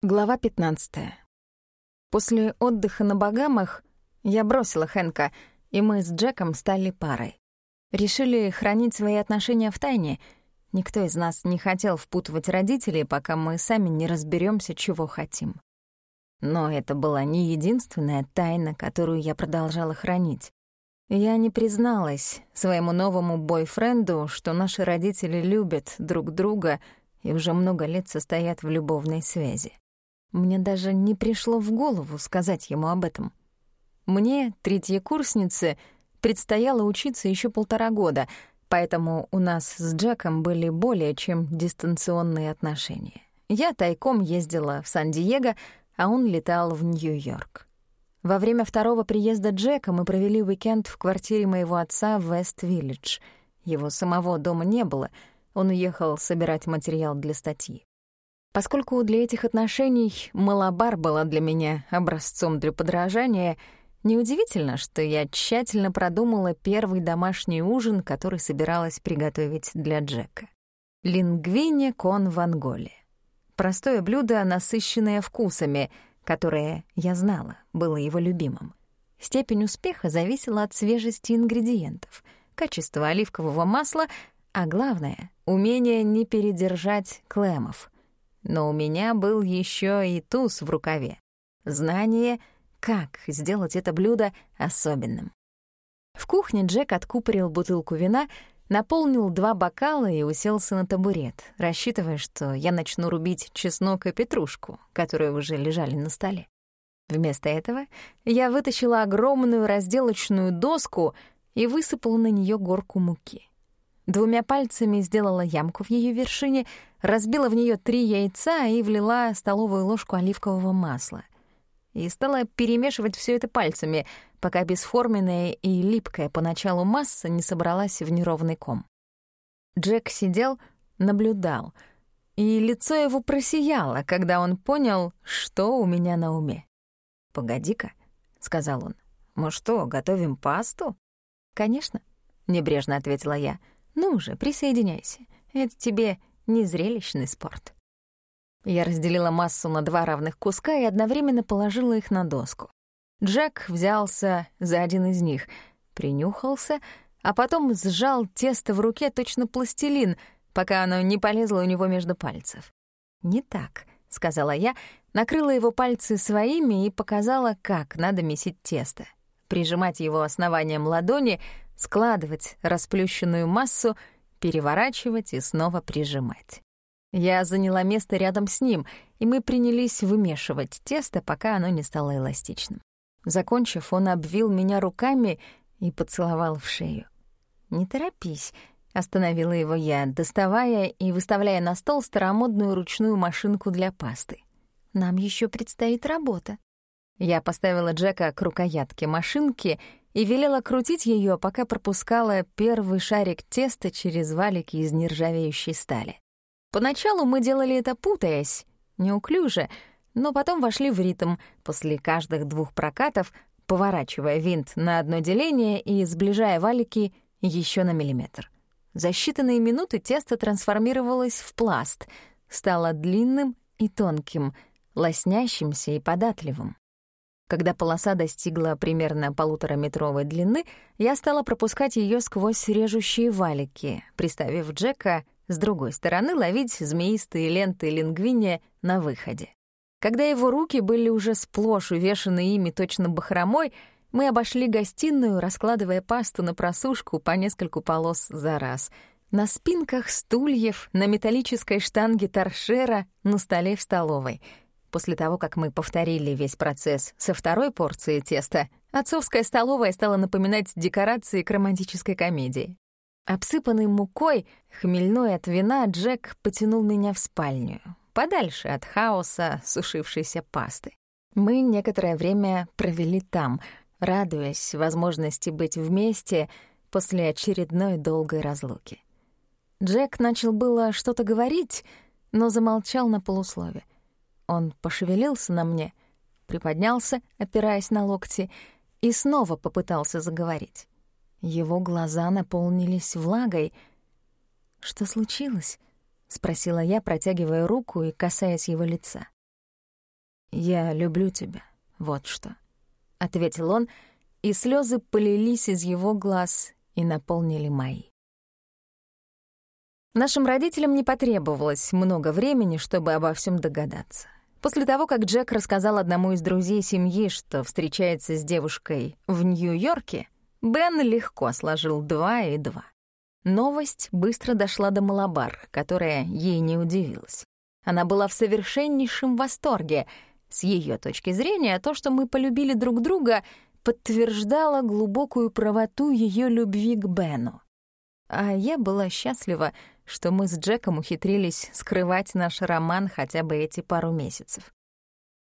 Глава 15. После отдыха на Багамах я бросила Хэнка, и мы с Джеком стали парой. Решили хранить свои отношения в тайне. Никто из нас не хотел впутывать родителей, пока мы сами не разберемся, чего хотим. Но это была не единственная тайна, которую я продолжала хранить. Я не призналась своему новому бойфренду, что наши родители любят друг друга и уже много лет состоят в любовной связи. Мне даже не пришло в голову сказать ему об этом. Мне, третьей курснице, предстояло учиться еще полтора года, поэтому у нас с Джеком были более чем дистанционные отношения. Я тайком ездила в Сан-Диего, а он летал в Нью-Йорк. Во время второго приезда Джека мы провели уикенд в квартире моего отца в Вест-Виллидж. Его самого дома не было, он уехал собирать материал для статьи. Поскольку для этих отношений Малабар была для меня образцом для подражания, неудивительно, что я тщательно продумала первый домашний ужин, который собиралась приготовить для Джека. Лингвине кон ванголи. Простое блюдо, насыщенное вкусами, которое, я знала, было его любимым. Степень успеха зависела от свежести ингредиентов, качества оливкового масла, а главное — умение не передержать клемов — но у меня был еще и туз в рукаве. Знание, как сделать это блюдо особенным. В кухне Джек откупорил бутылку вина, наполнил два бокала и уселся на табурет, рассчитывая, что я начну рубить чеснок и петрушку, которые уже лежали на столе. Вместо этого я вытащила огромную разделочную доску и высыпала на нее горку муки. Двумя пальцами сделала ямку в ее вершине, разбила в нее три яйца и влила столовую ложку оливкового масла. И стала перемешивать все это пальцами, пока бесформенная и липкая поначалу масса не собралась в неровный ком. Джек сидел, наблюдал, и лицо его просияло, когда он понял, что у меня на уме. «Погоди-ка», — сказал он, — «мы что, готовим пасту?» «Конечно», — небрежно ответила я, — ну же, присоединяйся. Это тебе не зрелищный спорт. Я разделила массу на два равных куска и одновременно положила их на доску. Джек взялся за один из них, принюхался, а потом сжал тесто в руке точно пластилин, пока оно не полезло у него между пальцев. «Не так», — сказала я, накрыла его пальцы своими и показала, как надо месить тесто. Прижимать его основанием ладони — складывать расплющенную массу, переворачивать и снова прижимать. Я заняла место рядом с ним, и мы принялись вымешивать тесто, пока оно не стало эластичным. Закончив, он обвил меня руками и поцеловал в шею. «Не торопись», — остановила его я, доставая и выставляя на стол старомодную ручную машинку для пасты. «Нам еще предстоит работа». Я поставила Джека к рукоятке машинки и велела крутить ее, пока пропускала первый шарик теста через валики из нержавеющей стали. Поначалу мы делали это путаясь, неуклюже, но потом вошли в ритм после каждых двух прокатов, поворачивая винт на одно деление и сближая валики еще на миллиметр. За считанные минуты тесто трансформировалось в пласт, стало длинным и тонким, лоснящимся и податливым. Когда полоса достигла примерно полутораметровой длины, я стала пропускать ее сквозь режущие валики, приставив Джека с другой стороны ловить змеистые ленты лингвиния на выходе. Когда его руки были уже сплошь увешаны ими точно бахромой, мы обошли гостиную, раскладывая пасту на просушку по нескольку полос за раз. На спинках стульев, на металлической штанге торшера, на столе в столовой — После того, как мы повторили весь процесс со второй порцией теста, отцовская столовая стала напоминать декорации к романтической комедии. Обсыпанный мукой, хмельной от вина, Джек потянул меня в спальню, подальше от хаоса сушившейся пасты. Мы некоторое время провели там, радуясь возможности быть вместе после очередной долгой разлуки. Джек начал было что-то говорить, но замолчал на полуслове. Он пошевелился на мне, приподнялся, опираясь на локти, и снова попытался заговорить. Его глаза наполнились влагой. «Что случилось?» — спросила я, протягивая руку и касаясь его лица. «Я люблю тебя, вот что», — ответил он, и слезы полились из его глаз и наполнили мои. Нашим родителям не потребовалось много времени, чтобы обо всем догадаться. После того, как Джек рассказал одному из друзей семьи, что встречается с девушкой в Нью-Йорке, Бен легко сложил два и два. Новость быстро дошла до Малабар, которая ей не удивилась. Она была в совершеннейшем восторге. С ее точки зрения, то, что мы полюбили друг друга, подтверждало глубокую правоту ее любви к Бену. А я была счастлива, что мы с Джеком ухитрились скрывать наш роман хотя бы эти пару месяцев.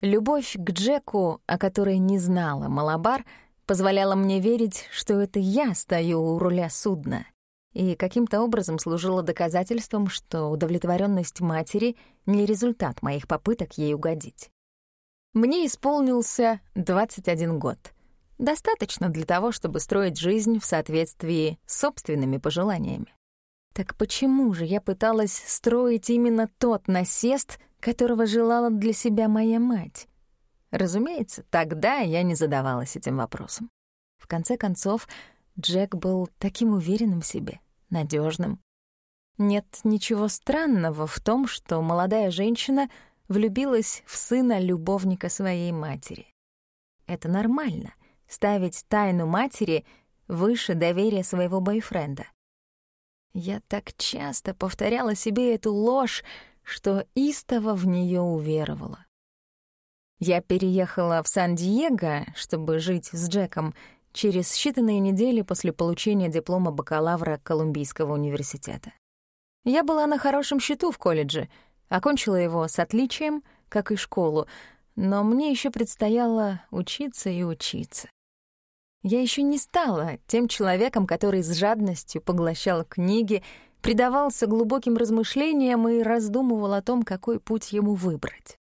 Любовь к Джеку, о которой не знала Малабар, позволяла мне верить, что это я стою у руля судна, и каким-то образом служила доказательством, что удовлетворенность матери — не результат моих попыток ей угодить. Мне исполнился 21 год. Достаточно для того, чтобы строить жизнь в соответствии с собственными пожеланиями. Так почему же я пыталась строить именно тот насест, которого желала для себя моя мать? Разумеется, тогда я не задавалась этим вопросом. В конце концов, Джек был таким уверенным в себе, надежным. Нет ничего странного в том, что молодая женщина влюбилась в сына любовника своей матери. Это нормально — ставить тайну матери выше доверия своего бойфренда. Я так часто повторяла себе эту ложь, что истово в нее уверовала. Я переехала в Сан-Диего, чтобы жить с Джеком, через считанные недели после получения диплома бакалавра Колумбийского университета. Я была на хорошем счету в колледже, окончила его с отличием, как и школу, но мне еще предстояло учиться и учиться. Я еще не стала тем человеком, который с жадностью поглощал книги, предавался глубоким размышлениям и раздумывал о том, какой путь ему выбрать.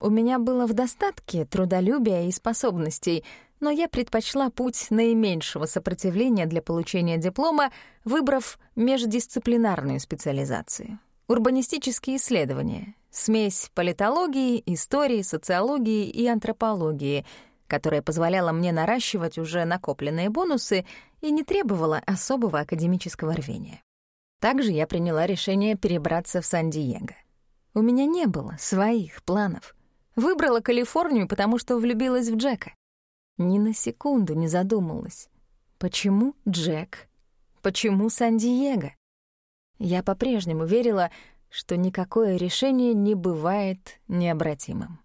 У меня было в достатке трудолюбия и способностей, но я предпочла путь наименьшего сопротивления для получения диплома, выбрав междисциплинарную специализацию — урбанистические исследования, смесь политологии, истории, социологии и антропологии — которая позволяла мне наращивать уже накопленные бонусы и не требовала особого академического рвения. Также я приняла решение перебраться в Сан-Диего. У меня не было своих планов. Выбрала Калифорнию, потому что влюбилась в Джека. Ни на секунду не задумалась. Почему Джек? Почему Сан-Диего? Я по-прежнему верила, что никакое решение не бывает необратимым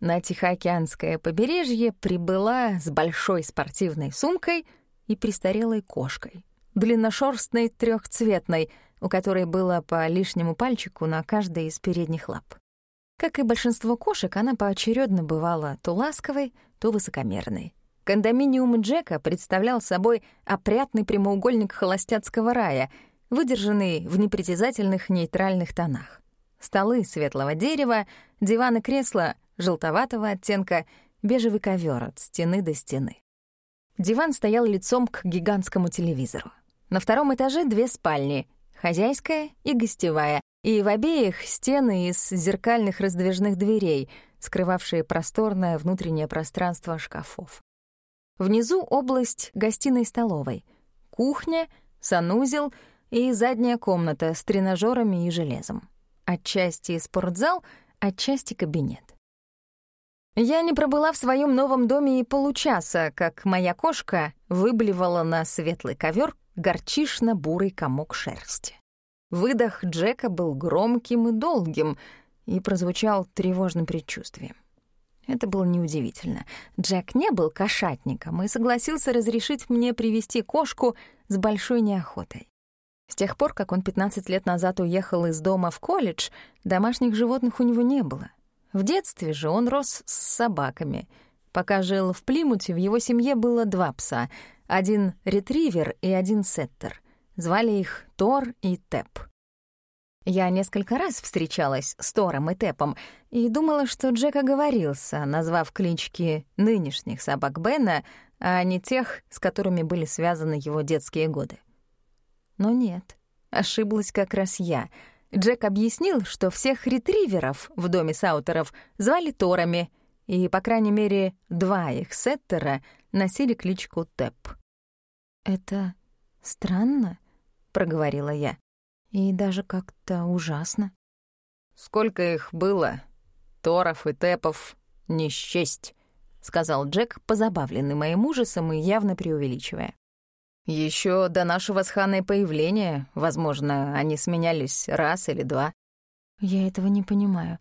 на Тихоокеанское побережье прибыла с большой спортивной сумкой и престарелой кошкой, длинношерстной трехцветной, у которой было по лишнему пальчику на каждой из передних лап. Как и большинство кошек, она поочередно бывала то ласковой, то высокомерной. Кондоминиум Джека представлял собой опрятный прямоугольник холостяцкого рая, выдержанный в непритязательных нейтральных тонах. Столы светлого дерева, диван и кресла желтоватого оттенка, бежевый ковер от стены до стены. Диван стоял лицом к гигантскому телевизору. На втором этаже две спальни — хозяйская и гостевая, и в обеих стены из зеркальных раздвижных дверей, скрывавшие просторное внутреннее пространство шкафов. Внизу область гостиной-столовой, кухня, санузел и задняя комната с тренажерами и железом. Отчасти спортзал, отчасти кабинет. Я не пробыла в своем новом доме и получаса, как моя кошка выблевала на светлый ковер горчишно-бурый комок шерсти. Выдох Джека был громким и долгим и прозвучал тревожным предчувствием. Это было неудивительно. Джек не был кошатником и согласился разрешить мне привести кошку с большой неохотой. С тех пор, как он 15 лет назад уехал из дома в колледж, домашних животных у него не было. В детстве же он рос с собаками. Пока жил в Плимуте, в его семье было два пса. Один ретривер и один сеттер. Звали их Тор и Теп. Я несколько раз встречалась с Тором и Тепом и думала, что Джек оговорился, назвав клички нынешних собак Бена, а не тех, с которыми были связаны его детские годы. Но нет, ошиблась как раз я — Джек объяснил, что всех ретриверов в доме Саутеров звали Торами, и, по крайней мере, два их сеттера носили кличку Тэп. «Это странно», — проговорила я, — «и даже как-то ужасно». «Сколько их было, Торов и Тэпов, не счесть», — сказал Джек, позабавленный моим ужасом и явно преувеличивая. Еще до нашего с Ханой появления, возможно, они сменялись раз или два. Я этого не понимаю.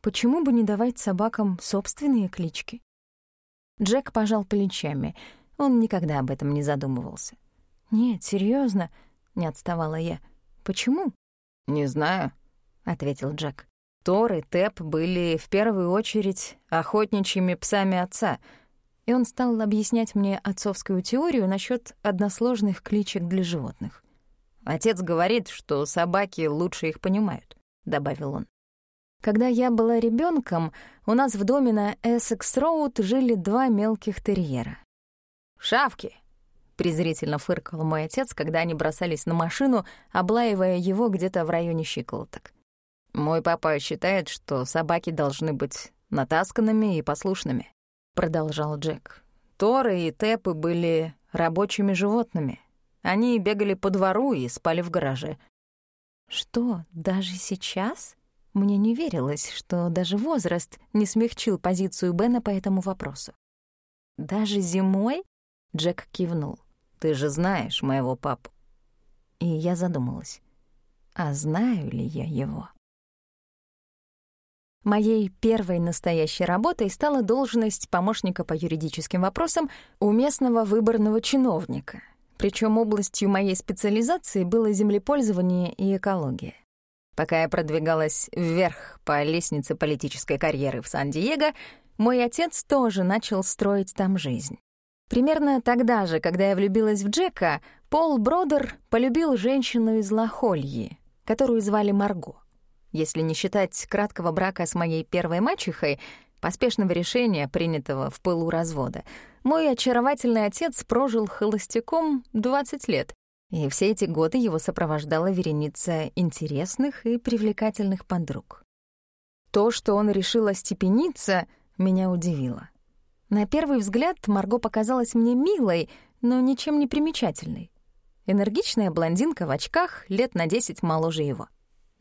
Почему бы не давать собакам собственные клички? Джек пожал плечами. Он никогда об этом не задумывался. Нет, серьезно, не отставала я. Почему? Не знаю, ответил Джек. Тор и Тэп были в первую очередь охотничьими псами отца — и он стал объяснять мне отцовскую теорию насчет односложных кличек для животных. «Отец говорит, что собаки лучше их понимают», — добавил он. Когда я была ребенком, у нас в доме на Эссекс-Роуд жили два мелких терьера. «Шавки!» — презрительно фыркал мой отец, когда они бросались на машину, облаивая его где-то в районе щиколоток. «Мой папа считает, что собаки должны быть натасканными и послушными. — продолжал Джек. «Торы и Тэпы были рабочими животными. Они бегали по двору и спали в гараже». «Что, даже сейчас?» Мне не верилось, что даже возраст не смягчил позицию Бена по этому вопросу. «Даже зимой?» — Джек кивнул. «Ты же знаешь моего папу». И я задумалась, а знаю ли я его? Моей первой настоящей работой стала должность помощника по юридическим вопросам у местного выборного чиновника. Причем областью моей специализации было землепользование и экология. Пока я продвигалась вверх по лестнице политической карьеры в Сан-Диего, мой отец тоже начал строить там жизнь. Примерно тогда же, когда я влюбилась в Джека, Пол Бродер полюбил женщину из Лахольи, которую звали Марго. Если не считать краткого брака с моей первой мачехой, поспешного решения, принятого в пылу развода, мой очаровательный отец прожил холостяком 20 лет, и все эти годы его сопровождала вереница интересных и привлекательных подруг. То, что он решил остепениться, меня удивило. На первый взгляд Марго показалась мне милой, но ничем не примечательной. Энергичная блондинка в очках, лет на 10 моложе его.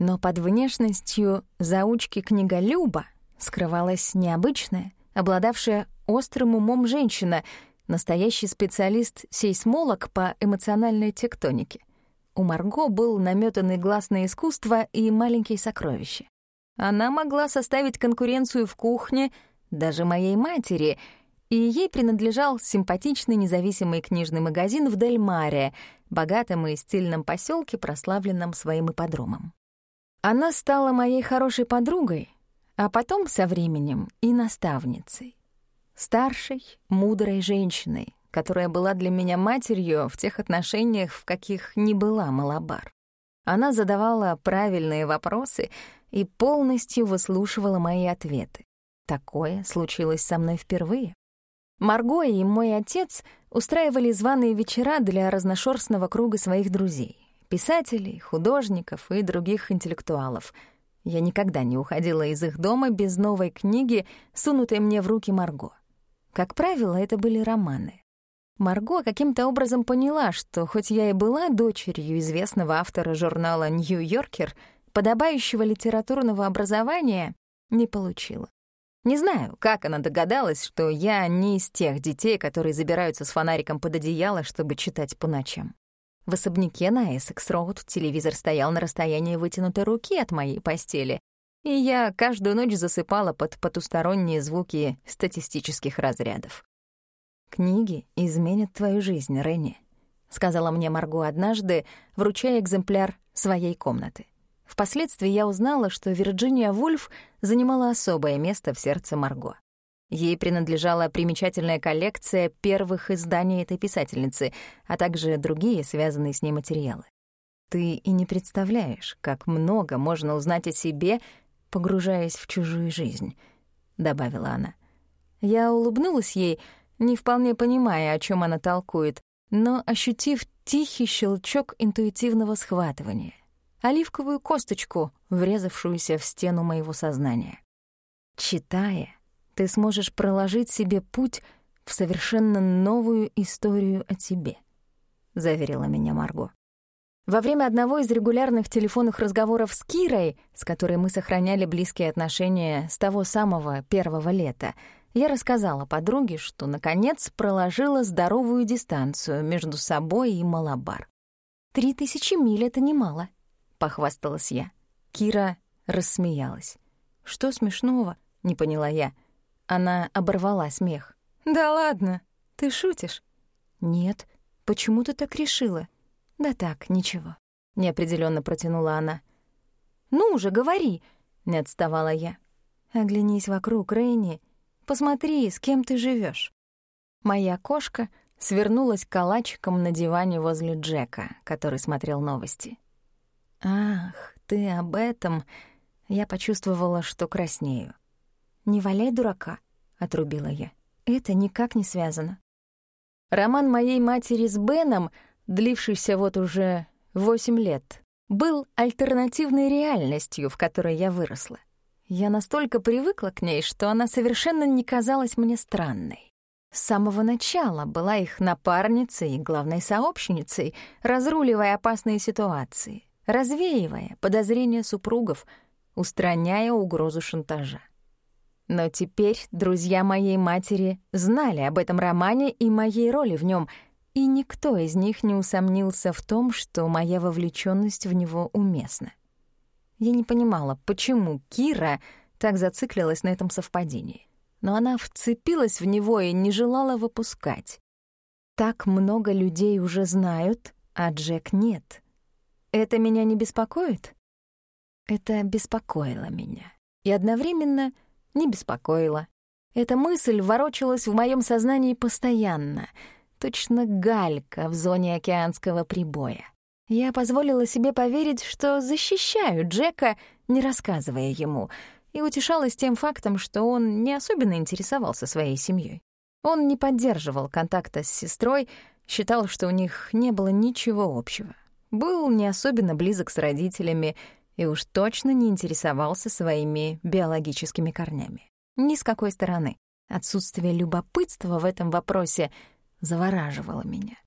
Но под внешностью заучки-книголюба скрывалась необычная, обладавшая острым умом женщина, настоящий специалист-сейсмолог по эмоциональной тектонике. У Марго был наметанный глаз на искусство и маленькие сокровища. Она могла составить конкуренцию в кухне даже моей матери, и ей принадлежал симпатичный независимый книжный магазин в Дель-Маре, богатом и стильном поселке, прославленном своим ипподромом. Она стала моей хорошей подругой, а потом со временем и наставницей. Старшей, мудрой женщиной, которая была для меня матерью в тех отношениях, в каких не была Малабар. Она задавала правильные вопросы и полностью выслушивала мои ответы. Такое случилось со мной впервые. Марго и мой отец устраивали званые вечера для разношерстного круга своих друзей писателей, художников и других интеллектуалов. Я никогда не уходила из их дома без новой книги, сунутой мне в руки Марго. Как правило, это были романы. Марго каким-то образом поняла, что хоть я и была дочерью известного автора журнала «Нью-Йоркер», подобающего литературного образования не получила. Не знаю, как она догадалась, что я не из тех детей, которые забираются с фонариком под одеяло, чтобы читать по ночам. В особняке на Эссекс-Роуд телевизор стоял на расстоянии вытянутой руки от моей постели, и я каждую ночь засыпала под потусторонние звуки статистических разрядов. «Книги изменят твою жизнь, Ренни», — сказала мне Марго однажды, вручая экземпляр своей комнаты. Впоследствии я узнала, что Вирджиния Вульф занимала особое место в сердце Марго. Ей принадлежала примечательная коллекция первых изданий этой писательницы, а также другие связанные с ней материалы. Ты и не представляешь, как много можно узнать о себе, погружаясь в чужую жизнь, — добавила она. Я улыбнулась ей, не вполне понимая, о чем она толкует, но ощутив тихий щелчок интуитивного схватывания. оливковую косточку, врезавшуюся в стену моего сознания. Читая, ты сможешь проложить себе путь в совершенно новую историю о тебе, заверила меня Марго. Во время одного из регулярных телефонных разговоров с Кирой, с которой мы сохраняли близкие отношения с того самого первого лета, я рассказала подруге, что, наконец, проложила здоровую дистанцию между собой и Малабар. «Три тысячи миль — это немало», — похвасталась я. Кира рассмеялась. «Что смешного?» — не поняла я. Она оборвала смех. «Да ладно, ты шутишь?» «Нет, почему ты так решила?» «Да так, ничего», — неопределенно протянула она. «Ну уже, говори!» — не отставала я. «Оглянись вокруг, Рейни. Посмотри, с кем ты живешь. Моя кошка свернулась калачиком на диване возле Джека, который смотрел новости. «Ах, ты об этом...» Я почувствовала, что краснею. «Не валяй дурака», — отрубила я. «Это никак не связано». Роман моей матери с Беном, длившийся вот уже восемь лет, был альтернативной реальностью, в которой я выросла. Я настолько привыкла к ней, что она совершенно не казалась мне странной. С самого начала была их напарницей и главной сообщницей, разруливая опасные ситуации, развеивая подозрения супругов, устраняя угрозу шантажа. Но теперь друзья моей матери знали об этом романе и моей роли в нем, и никто из них не усомнился в том, что моя вовлеченность в него уместна. Я не понимала, почему Кира так зациклилась на этом совпадении. Но она вцепилась в него и не желала выпускать. Так много людей уже знают, а Джек нет. Это меня не беспокоит? Это беспокоило меня. И одновременно не беспокоило. Эта мысль ворочалась в моем сознании постоянно, точно галька в зоне океанского прибоя. Я позволила себе поверить, что защищаю Джека, не рассказывая ему, и утешалась тем фактом, что он не особенно интересовался своей семьей. Он не поддерживал контакта с сестрой, считал, что у них не было ничего общего. Был не особенно близок с родителями и уж точно не интересовался своими биологическими корнями. Ни с какой стороны. Отсутствие любопытства в этом вопросе завораживало меня.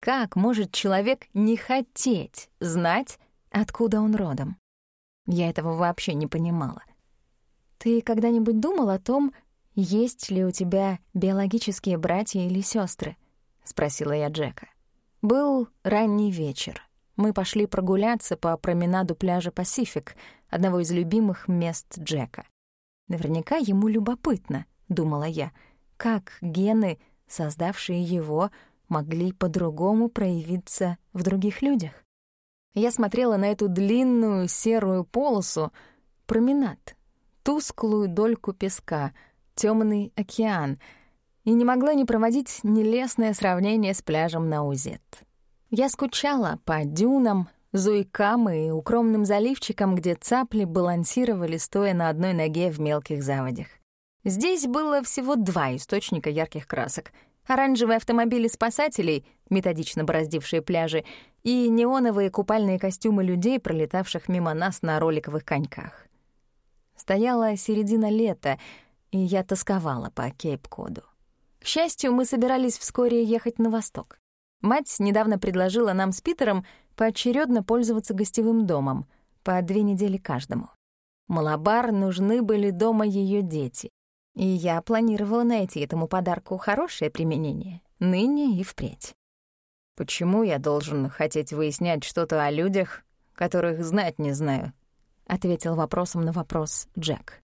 Как может человек не хотеть знать, откуда он родом? Я этого вообще не понимала. Ты когда-нибудь думал о том, есть ли у тебя биологические братья или сестры? спросила я Джека. Был ранний вечер. Мы пошли прогуляться по променаду пляжа Пасифик, одного из любимых мест Джека. Наверняка ему любопытно, думала я, как гены, создавшие его, могли по-другому проявиться в других людях. Я смотрела на эту длинную серую полосу, променад, тусклую дольку песка, темный океан, и не могла не проводить нелестное сравнение с пляжем на Узет. Я скучала по дюнам, зуйкам и укромным заливчикам, где цапли балансировали, стоя на одной ноге в мелких заводях. Здесь было всего два источника ярких красок — оранжевые автомобили спасателей, методично бороздившие пляжи, и неоновые купальные костюмы людей, пролетавших мимо нас на роликовых коньках. Стояла середина лета, и я тосковала по Кейп-Коду. К счастью, мы собирались вскоре ехать на восток. Мать недавно предложила нам с Питером поочередно пользоваться гостевым домом, по две недели каждому. Малабар нужны были дома ее дети, и я планировала найти этому подарку хорошее применение, ныне и впредь. «Почему я должен хотеть выяснять что-то о людях, которых знать не знаю?» — ответил вопросом на вопрос Джек.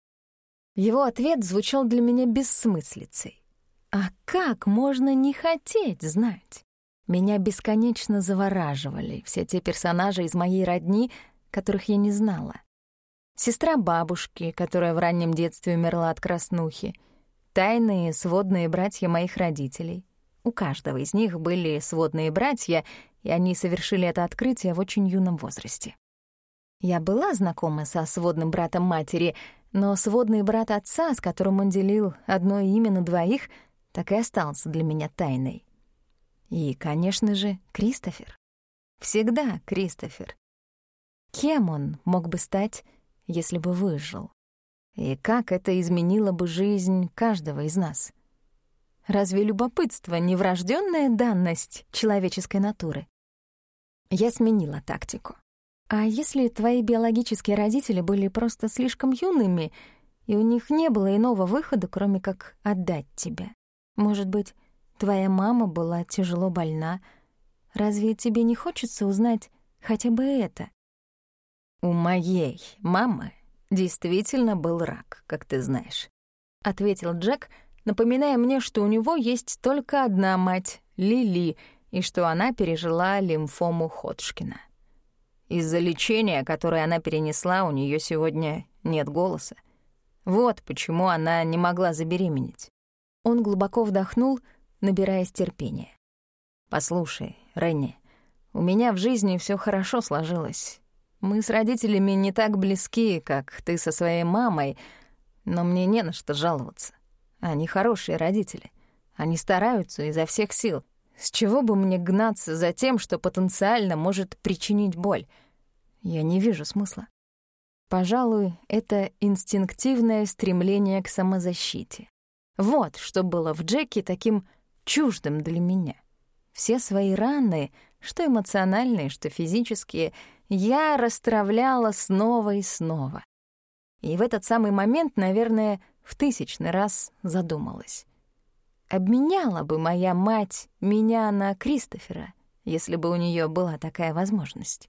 Его ответ звучал для меня бессмыслицей. А как можно не хотеть знать? Меня бесконечно завораживали все те персонажи из моей родни, которых я не знала сестра бабушки, которая в раннем детстве умерла от краснухи, тайные сводные братья моих родителей. У каждого из них были сводные братья, и они совершили это открытие в очень юном возрасте. Я была знакома со сводным братом матери, но сводный брат отца, с которым он делил одно имя на двоих, так и остался для меня тайной. И, конечно же, Кристофер. Всегда Кристофер. Кем он мог бы стать, если бы выжил? И как это изменило бы жизнь каждого из нас? Разве любопытство не врожденная данность человеческой натуры? Я сменила тактику. А если твои биологические родители были просто слишком юными, и у них не было иного выхода, кроме как отдать тебя? Может быть, твоя мама была тяжело больна? Разве тебе не хочется узнать хотя бы это? У моей мамы действительно был рак, как ты знаешь, ответил Джек, напоминая мне, что у него есть только одна мать, Лили, и что она пережила лимфому Ходжкина. Из-за лечения, которое она перенесла, у нее сегодня нет голоса. Вот почему она не могла забеременеть. Он глубоко вдохнул, набираясь терпения. «Послушай, Ренни, у меня в жизни все хорошо сложилось. Мы с родителями не так близки, как ты со своей мамой, но мне не на что жаловаться. Они хорошие родители. Они стараются изо всех сил. С чего бы мне гнаться за тем, что потенциально может причинить боль? Я не вижу смысла. Пожалуй, это инстинктивное стремление к самозащите. Вот что было в Джеке таким чуждым для меня. Все свои раны, что эмоциональные, что физические, я расстравляла снова и снова. И в этот самый момент, наверное, в тысячный раз задумалась. Обменяла бы моя мать меня на Кристофера, если бы у нее была такая возможность.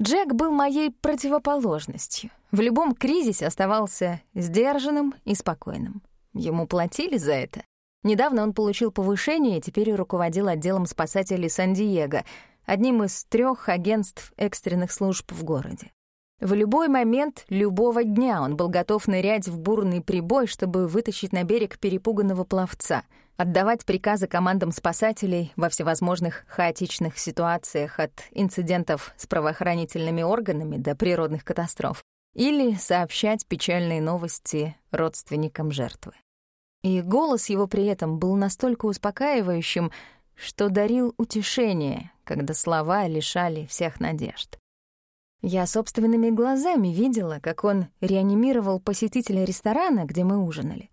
Джек был моей противоположностью. В любом кризисе оставался сдержанным и спокойным. Ему платили за это. Недавно он получил повышение и теперь руководил отделом спасателей Сан-Диего, одним из трех агентств экстренных служб в городе. В любой момент любого дня он был готов нырять в бурный прибой, чтобы вытащить на берег перепуганного пловца, отдавать приказы командам спасателей во всевозможных хаотичных ситуациях от инцидентов с правоохранительными органами до природных катастроф или сообщать печальные новости родственникам жертвы. И голос его при этом был настолько успокаивающим, что дарил утешение, когда слова лишали всех надежд. Я собственными глазами видела, как он реанимировал посетителя ресторана, где мы ужинали.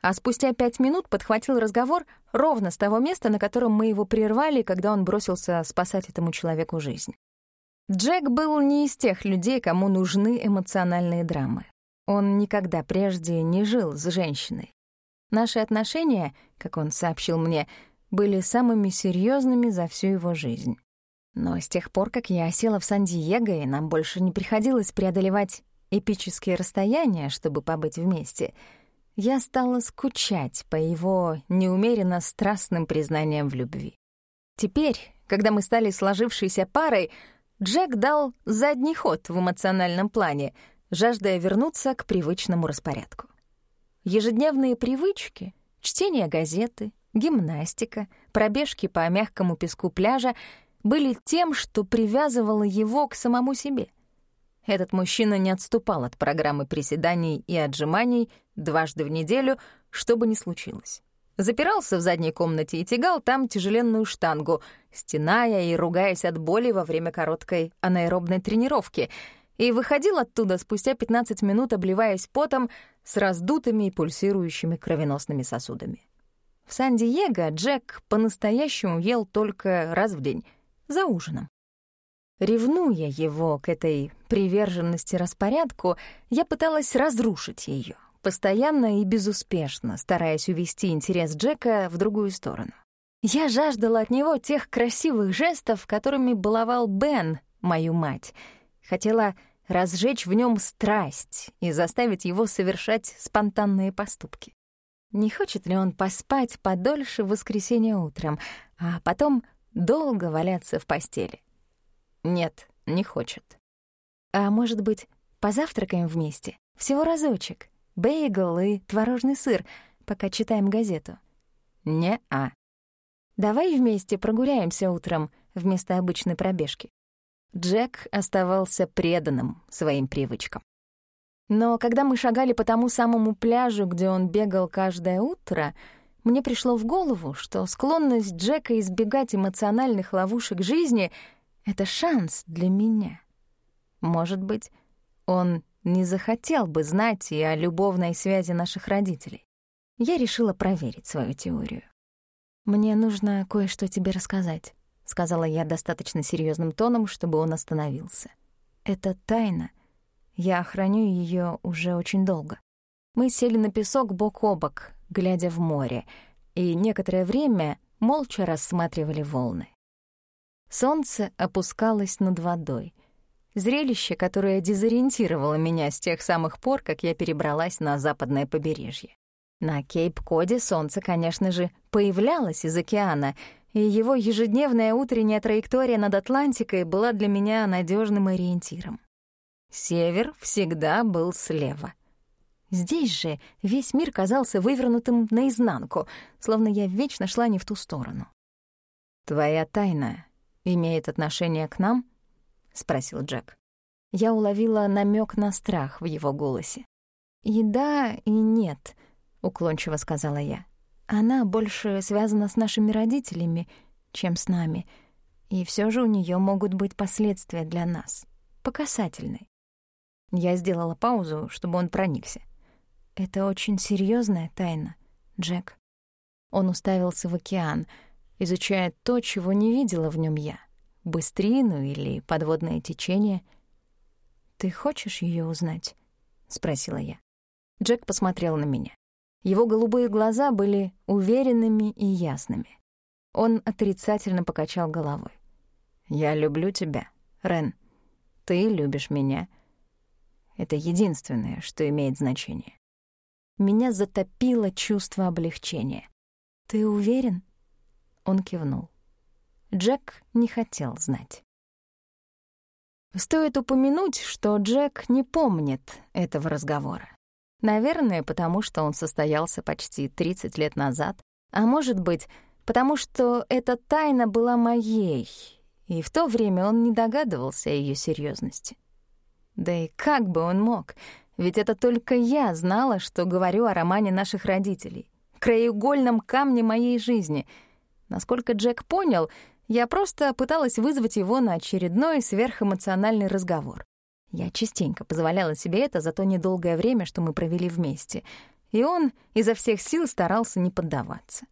А спустя пять минут подхватил разговор ровно с того места, на котором мы его прервали, когда он бросился спасать этому человеку жизнь. Джек был не из тех людей, кому нужны эмоциональные драмы. Он никогда прежде не жил с женщиной. Наши отношения, как он сообщил мне, были самыми серьезными за всю его жизнь. Но с тех пор, как я осела в Сан-Диего, и нам больше не приходилось преодолевать эпические расстояния, чтобы побыть вместе, я стала скучать по его неумеренно страстным признаниям в любви. Теперь, когда мы стали сложившейся парой, Джек дал задний ход в эмоциональном плане, жаждая вернуться к привычному распорядку. Ежедневные привычки, чтение газеты, гимнастика, пробежки по мягкому песку пляжа — были тем, что привязывало его к самому себе. Этот мужчина не отступал от программы приседаний и отжиманий дважды в неделю, что бы ни случилось. Запирался в задней комнате и тягал там тяжеленную штангу, стеная и ругаясь от боли во время короткой анаэробной тренировки, и выходил оттуда спустя 15 минут, обливаясь потом с раздутыми и пульсирующими кровеносными сосудами. В Сан-Диего Джек по-настоящему ел только раз в день, за ужином. Ревнуя его к этой приверженности распорядку, я пыталась разрушить ее, постоянно и безуспешно, стараясь увести интерес Джека в другую сторону. Я жаждала от него тех красивых жестов, которыми баловал Бен, мою мать. Хотела разжечь в нем страсть и заставить его совершать спонтанные поступки. Не хочет ли он поспать подольше в воскресенье утром, а потом долго валяться в постели. Нет, не хочет. А может быть, позавтракаем вместе? Всего разочек. Бейгл и творожный сыр, пока читаем газету. Не-а. Давай вместе прогуляемся утром вместо обычной пробежки. Джек оставался преданным своим привычкам. Но когда мы шагали по тому самому пляжу, где он бегал каждое утро, мне пришло в голову, что склонность Джека избегать эмоциональных ловушек жизни — это шанс для меня. Может быть, он не захотел бы знать и о любовной связи наших родителей. Я решила проверить свою теорию. «Мне нужно кое-что тебе рассказать», — сказала я достаточно серьезным тоном, чтобы он остановился. «Это тайна. Я храню ее уже очень долго». Мы сели на песок бок о бок, глядя в море, и некоторое время молча рассматривали волны. Солнце опускалось над водой. Зрелище, которое дезориентировало меня с тех самых пор, как я перебралась на западное побережье. На Кейп-Коде солнце, конечно же, появлялось из океана, и его ежедневная утренняя траектория над Атлантикой была для меня надежным ориентиром. Север всегда был слева. Здесь же весь мир казался вывернутым наизнанку, словно я вечно шла не в ту сторону. «Твоя тайна имеет отношение к нам?» — спросил Джек. Я уловила намек на страх в его голосе. «И да, и нет», — уклончиво сказала я. «Она больше связана с нашими родителями, чем с нами, и все же у нее могут быть последствия для нас, по касательной». Я сделала паузу, чтобы он проникся. «Это очень серьезная тайна, Джек». Он уставился в океан, изучая то, чего не видела в нем я — быстрину или подводное течение. «Ты хочешь ее узнать?» — спросила я. Джек посмотрел на меня. Его голубые глаза были уверенными и ясными. Он отрицательно покачал головой. «Я люблю тебя, Рен. Ты любишь меня. Это единственное, что имеет значение». Меня затопило чувство облегчения. «Ты уверен?» Он кивнул. Джек не хотел знать. Стоит упомянуть, что Джек не помнит этого разговора. Наверное, потому что он состоялся почти 30 лет назад, а может быть, потому что эта тайна была моей, и в то время он не догадывался о ее серьезности. Да и как бы он мог, ведь это только я знала, что говорю о романе наших родителей, краеугольном камне моей жизни. Насколько Джек понял, я просто пыталась вызвать его на очередной сверхэмоциональный разговор. Я частенько позволяла себе это за то недолгое время, что мы провели вместе, и он изо всех сил старался не поддаваться.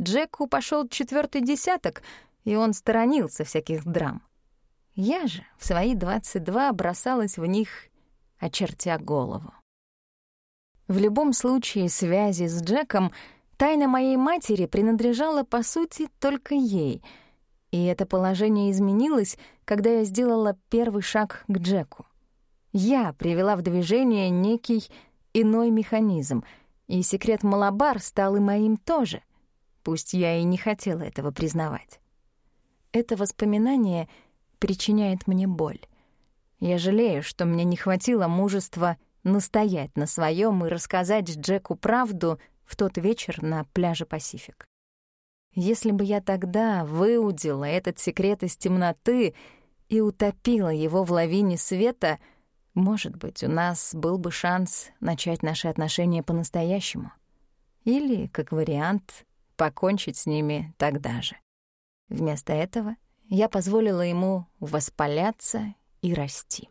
Джеку пошел четвертый десяток, и он сторонился всяких драм. Я же в свои 22 бросалась в них, очертя голову. В любом случае связи с Джеком тайна моей матери принадлежала, по сути, только ей — и это положение изменилось, когда я сделала первый шаг к Джеку. Я привела в движение некий иной механизм, и секрет Малабар стал и моим тоже, пусть я и не хотела этого признавать. Это воспоминание причиняет мне боль. Я жалею, что мне не хватило мужества настоять на своем и рассказать Джеку правду в тот вечер на пляже Пасифик. Если бы я тогда выудила этот секрет из темноты и утопила его в лавине света, может быть, у нас был бы шанс начать наши отношения по-настоящему. Или, как вариант, покончить с ними тогда же. Вместо этого я позволила ему воспаляться и расти.